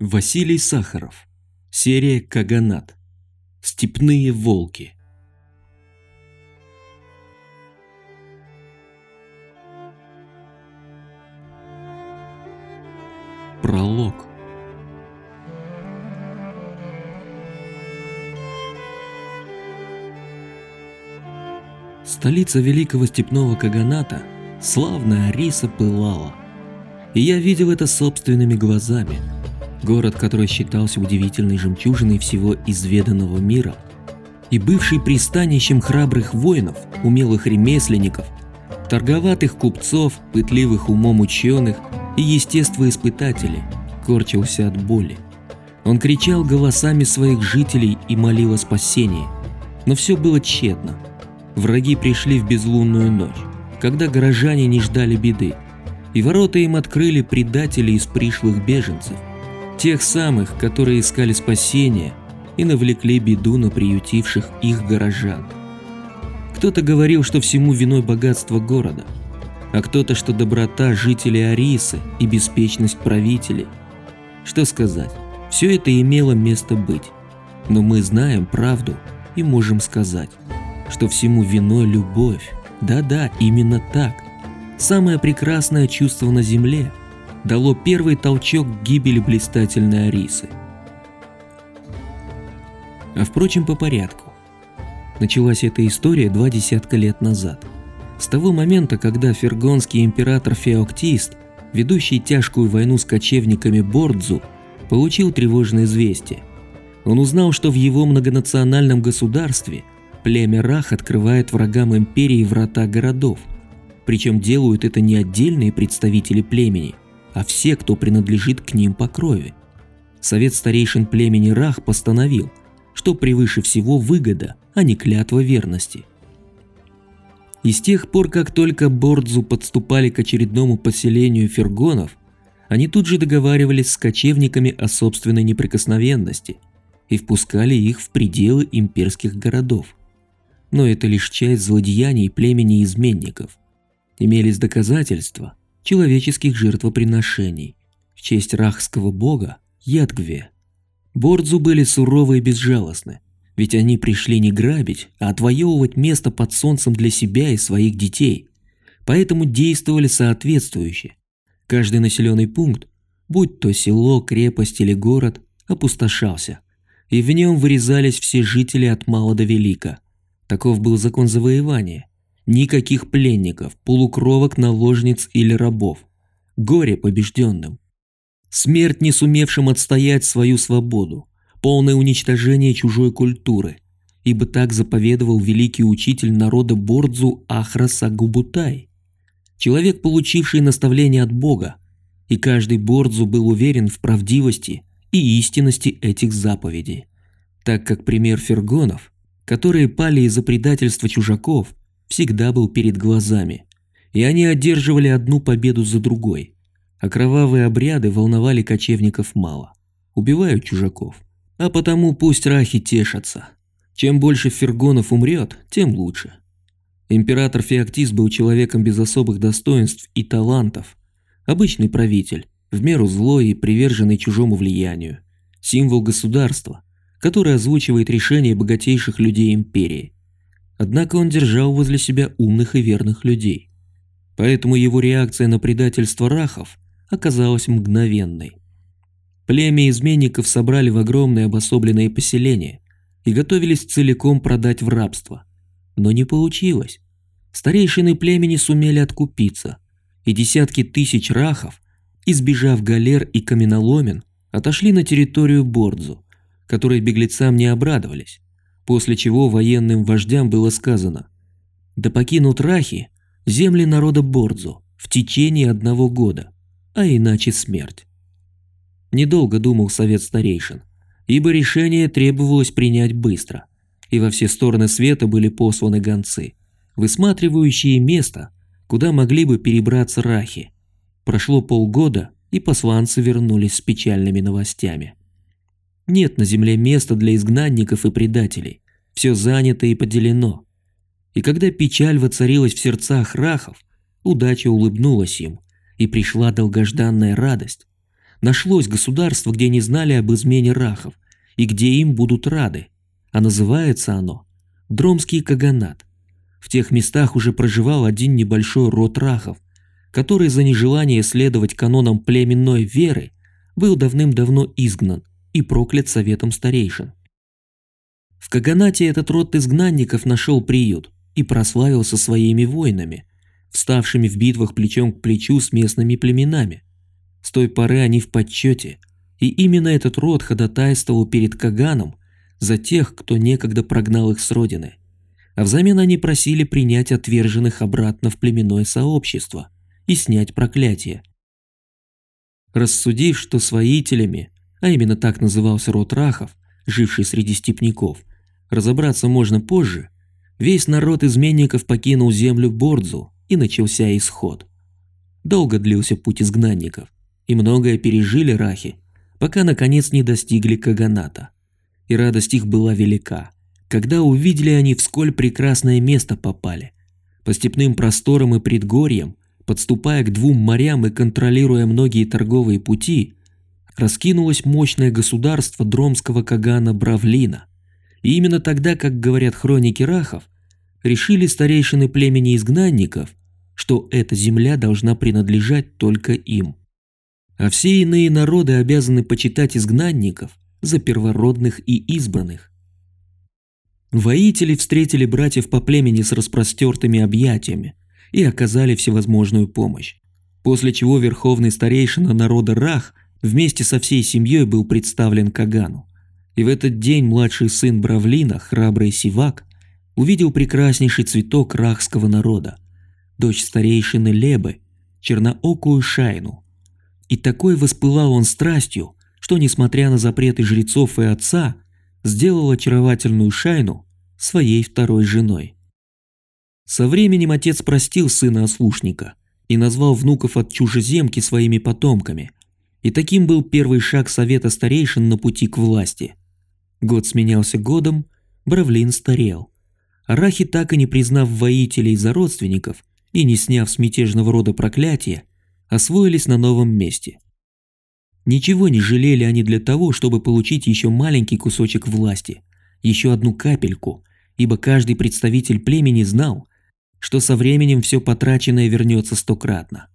Василий Сахаров. Серия Каганат. Степные волки. Пролог. Столица великого степного каганата, славная Ариса, пылала. И я видел это собственными глазами. Город, который считался удивительной жемчужиной всего изведанного мира и бывший пристанищем храбрых воинов, умелых ремесленников, торговатых купцов, пытливых умом ученых и естествоиспытателей, корчился от боли. Он кричал голосами своих жителей и молил о спасении, но все было тщетно. Враги пришли в безлунную ночь, когда горожане не ждали беды, и ворота им открыли предатели из пришлых беженцев, тех самых, которые искали спасения и навлекли беду на приютивших их горожан. Кто-то говорил, что всему виной богатство города, а кто-то, что доброта жителей Арисы и беспечность правителей. Что сказать, все это имело место быть, но мы знаем правду и можем сказать, что всему виной любовь. Да-да, именно так. Самое прекрасное чувство на земле дало первый толчок к гибели блистательной Арисы. А впрочем, по порядку. Началась эта история два десятка лет назад. С того момента, когда фергонский император Феоктист, ведущий тяжкую войну с кочевниками Бордзу, получил тревожное известие. Он узнал, что в его многонациональном государстве племя Рах открывает врагам империи врата городов. Причем делают это не отдельные представители племени, а все, кто принадлежит к ним по крови. Совет старейшин племени Рах постановил, что превыше всего выгода, а не клятва верности. И с тех пор, как только Бордзу подступали к очередному поселению фергонов, они тут же договаривались с кочевниками о собственной неприкосновенности и впускали их в пределы имперских городов. Но это лишь часть злодеяний племени изменников. Имелись доказательства человеческих жертвоприношений в честь рахского бога Ядгве. Бордзу были суровы и безжалостны, ведь они пришли не грабить, а отвоевывать место под солнцем для себя и своих детей, поэтому действовали соответствующе. Каждый населенный пункт, будь то село, крепость или город, опустошался, и в нем вырезались все жители от мала до велика. Таков был закон завоевания. Никаких пленников, полукровок, наложниц или рабов. Горе побежденным. Смерть не сумевшим отстоять свою свободу, полное уничтожение чужой культуры, ибо так заповедовал великий учитель народа Бордзу Ахраса Губутай, человек, получивший наставление от Бога, и каждый Бордзу был уверен в правдивости и истинности этих заповедей, так как пример фергонов, которые пали из-за предательства чужаков, всегда был перед глазами, и они одерживали одну победу за другой – а кровавые обряды волновали кочевников мало. Убивают чужаков. А потому пусть рахи тешатся. Чем больше фергонов умрет, тем лучше. Император Феоктис был человеком без особых достоинств и талантов. Обычный правитель, в меру злой и приверженный чужому влиянию. Символ государства, который озвучивает решения богатейших людей империи. Однако он держал возле себя умных и верных людей. Поэтому его реакция на предательство рахов оказалась мгновенной. Племя изменников собрали в огромные обособленные поселения и готовились целиком продать в рабство. Но не получилось. Старейшины племени сумели откупиться, и десятки тысяч рахов, избежав галер и каменоломен, отошли на территорию Бордзу, которой беглецам не обрадовались, после чего военным вождям было сказано «Да покинут рахи земли народа Бордзу в течение одного года» а иначе смерть. Недолго думал совет старейшин, ибо решение требовалось принять быстро, и во все стороны света были посланы гонцы, высматривающие место, куда могли бы перебраться рахи. Прошло полгода, и посланцы вернулись с печальными новостями. Нет на земле места для изгнанников и предателей, все занято и поделено. И когда печаль воцарилась в сердцах рахов, удача улыбнулась им – и пришла долгожданная радость. Нашлось государство, где не знали об измене рахов, и где им будут рады, а называется оно Дромский Каганат. В тех местах уже проживал один небольшой род рахов, который за нежелание следовать канонам племенной веры был давным-давно изгнан и проклят советом старейшин. В Каганате этот род изгнанников нашел приют и прославился своими воинами, вставшими в битвах плечом к плечу с местными племенами. С той поры они в подсчете, и именно этот род ходатайствовал перед Каганом за тех, кто некогда прогнал их с родины. А взамен они просили принять отверженных обратно в племенное сообщество и снять проклятие. Рассудив, что своителями, а именно так назывался род Рахов, живший среди степняков, разобраться можно позже, весь народ изменников покинул землю Бордзу и начался исход. Долго длился путь изгнанников, и многое пережили Рахи, пока наконец не достигли Каганата. И радость их была велика, когда увидели они в сколь прекрасное место попали. По степным просторам и предгорьям, подступая к двум морям и контролируя многие торговые пути, раскинулось мощное государство дромского Кагана Бравлина. И именно тогда, как говорят хроники Рахов, решили старейшины племени изгнанников, что эта земля должна принадлежать только им а все иные народы обязаны почитать изгнанников за первородных и избранных. Воители встретили братьев по племени с распростертыми объятиями и оказали всевозможную помощь, после чего верховный старейшина народа Рах вместе со всей семьей был представлен Кагану. И в этот день младший сын Бравлина, храбрый Сивак, увидел прекраснейший цветок рахского народа, дочь старейшины Лебы, черноокую Шайну – и такой воспылал он страстью, что, несмотря на запреты жрецов и отца, сделал очаровательную Шайну своей второй женой. Со временем отец простил сына-ослушника и назвал внуков от чужеземки своими потомками, и таким был первый шаг совета старейшин на пути к власти. Год сменялся годом, Бравлин старел. Арахи, так и не признав воителей за родственников и не сняв с мятежного рода проклятия, освоились на новом месте. Ничего не жалели они для того, чтобы получить еще маленький кусочек власти, еще одну капельку, ибо каждый представитель племени знал, что со временем все потраченное вернется стократно.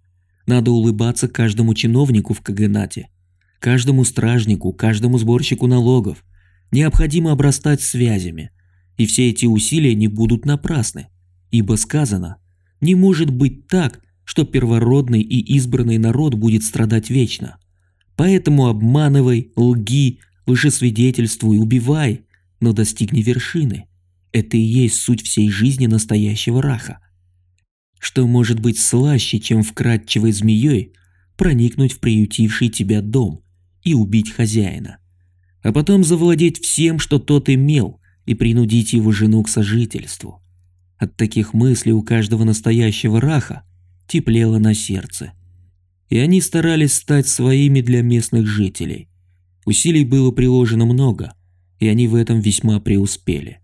Надо улыбаться каждому чиновнику в Каганате, каждому стражнику, каждому сборщику налогов. Необходимо обрастать связями, и все эти усилия не будут напрасны, ибо сказано, не может быть так, что первородный и избранный народ будет страдать вечно. Поэтому обманывай, лги, лжесвидетельствуй, убивай, но достигни вершины. Это и есть суть всей жизни настоящего раха. Что может быть слаще, чем вкрадчивой змеей проникнуть в приютивший тебя дом и убить хозяина, а потом завладеть всем, что тот имел, и принудить его жену к сожительству. От таких мыслей у каждого настоящего раха теплело на сердце. И они старались стать своими для местных жителей. Усилий было приложено много, и они в этом весьма преуспели.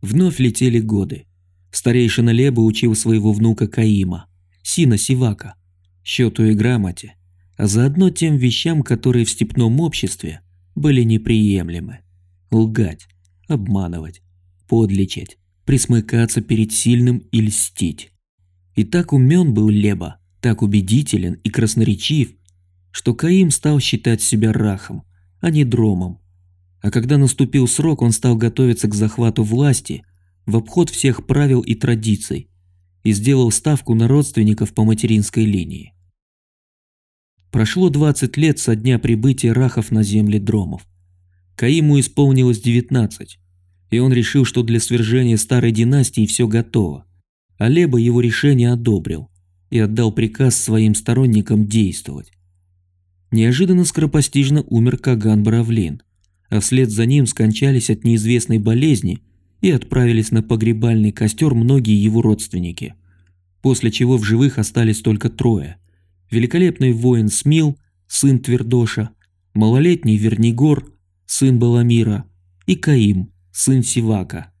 Вновь летели годы. Старейшина Леба учил своего внука Каима, сина Сивака, счету и грамоте, а заодно тем вещам, которые в степном обществе были неприемлемы. Лгать, обманывать, подлечить, присмыкаться перед сильным и льстить. И так умен был Леба, так убедителен и красноречив, что Каим стал считать себя рахом, а не дромом. А когда наступил срок, он стал готовиться к захвату власти в обход всех правил и традиций и сделал ставку на родственников по материнской линии. Прошло 20 лет со дня прибытия рахов на земли дромов. Каиму исполнилось 19, и он решил, что для свержения старой династии все готово. Алеба его решение одобрил и отдал приказ своим сторонникам действовать. Неожиданно скоропостижно умер Каган Бравлин, а вслед за ним скончались от неизвестной болезни и отправились на погребальный костер многие его родственники, после чего в живых остались только трое. Великолепный воин Смил, сын Твердоша, малолетний Вернигор, сын Баламира, и Каим, сын Сивака.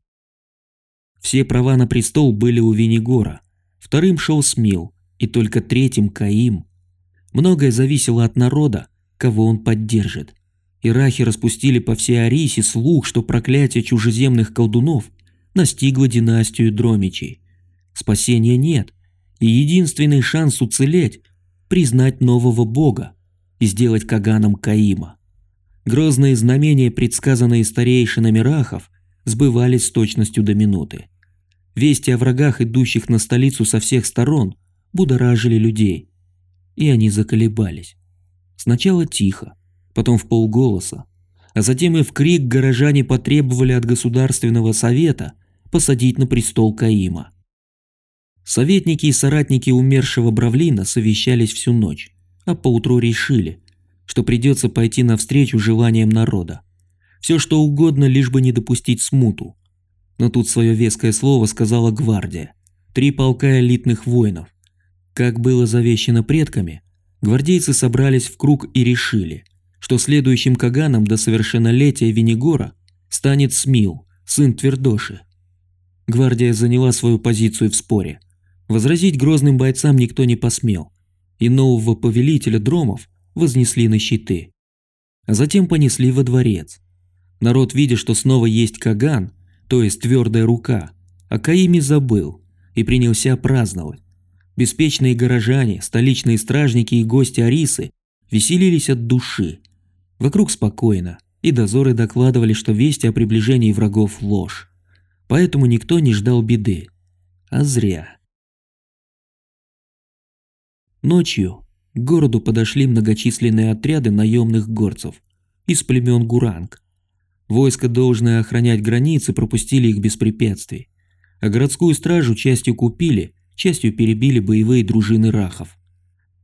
Все права на престол были у Венегора, вторым шел Смил, и только третьим Каим. Многое зависело от народа, кого он поддержит. Ирахи распустили по всей Арисе слух, что проклятие чужеземных колдунов настигло династию Дромичей. Спасения нет, и единственный шанс уцелеть – признать нового бога и сделать Каганом Каима. Грозные знамения, предсказанные старейшинами Рахов, сбывались с точностью до минуты. Вести о врагах, идущих на столицу со всех сторон, будоражили людей, и они заколебались. Сначала тихо, потом в полголоса, а затем и в крик горожане потребовали от Государственного совета посадить на престол Каима. Советники и соратники умершего Бравлина совещались всю ночь, а поутру решили, что придется пойти навстречу желаниям народа. Все что угодно, лишь бы не допустить смуту. Но тут свое веское слово сказала гвардия. Три полка элитных воинов. Как было завещено предками, гвардейцы собрались в круг и решили, что следующим Каганом до совершеннолетия Венегора станет Смил, сын Твердоши. Гвардия заняла свою позицию в споре. Возразить грозным бойцам никто не посмел, и нового повелителя дромов вознесли на щиты. А затем понесли во дворец. Народ, видя, что снова есть Каган, то есть твердая рука, о Каиме забыл и принялся праздновать. Беспечные горожане, столичные стражники и гости Арисы веселились от души. Вокруг спокойно, и дозоры докладывали, что вести о приближении врагов ложь. Поэтому никто не ждал беды. А зря. Ночью к городу подошли многочисленные отряды наемных горцев из племен Гуранг. Войско, должное охранять границы, пропустили их без препятствий, а городскую стражу частью купили, частью перебили боевые дружины рахов.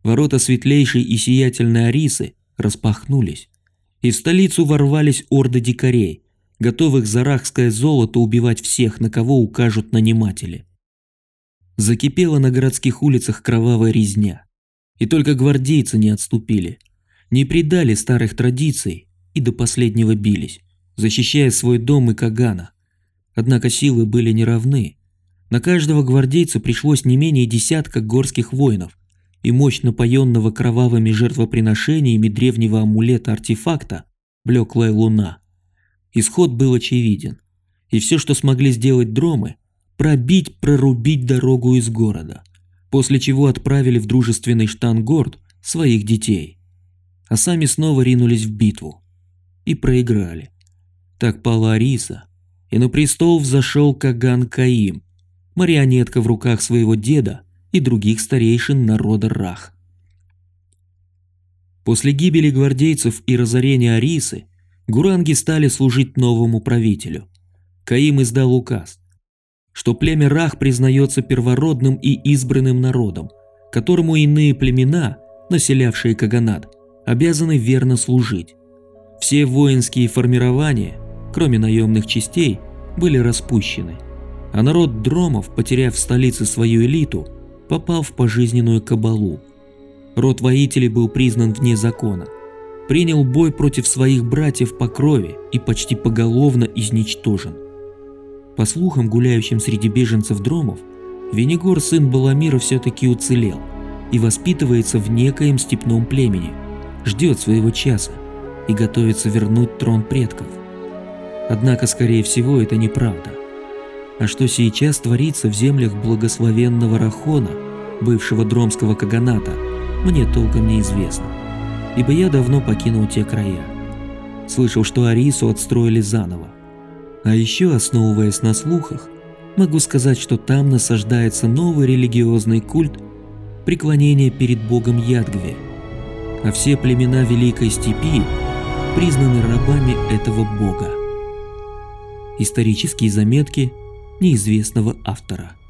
Ворота светлейшей и сиятельной Арисы распахнулись, и в столицу ворвались орды дикарей, готовых за рахское золото убивать всех, на кого укажут наниматели. Закипела на городских улицах кровавая резня. И только гвардейцы не отступили, не предали старых традиций и до последнего бились, защищая свой дом и Кагана. Однако силы были неравны. На каждого гвардейца пришлось не менее десятка горских воинов, и мощь напоенного кровавыми жертвоприношениями древнего амулета-артефакта блеклая луна. Исход был очевиден, и все, что смогли сделать дромы, пробить, прорубить дорогу из города – после чего отправили в дружественный штангорд своих детей, а сами снова ринулись в битву и проиграли. Так пала Ариса, и на престол взошел Каган Каим, марионетка в руках своего деда и других старейшин народа Рах. После гибели гвардейцев и разорения Арисы гуранги стали служить новому правителю. Каим издал указ, что племя Рах признается первородным и избранным народом, которому иные племена, населявшие Каганат, обязаны верно служить. Все воинские формирования, кроме наемных частей, были распущены, а народ Дромов, потеряв в столице свою элиту, попал в пожизненную кабалу. Род воителей был признан вне закона, принял бой против своих братьев по крови и почти поголовно изничтожен. По слухам, гуляющим среди беженцев дромов, Венегор, сын Баламира, все-таки уцелел и воспитывается в некоем степном племени, ждет своего часа и готовится вернуть трон предков. Однако, скорее всего, это неправда. А что сейчас творится в землях благословенного Рахона, бывшего дромского каганата, мне толком неизвестно, ибо я давно покинул те края. Слышал, что Арису отстроили заново, а еще, основываясь на слухах, могу сказать, что там насаждается новый религиозный культ преклонения перед богом Ядгве, а все племена Великой Степи признаны рабами этого бога. Исторические заметки неизвестного автора –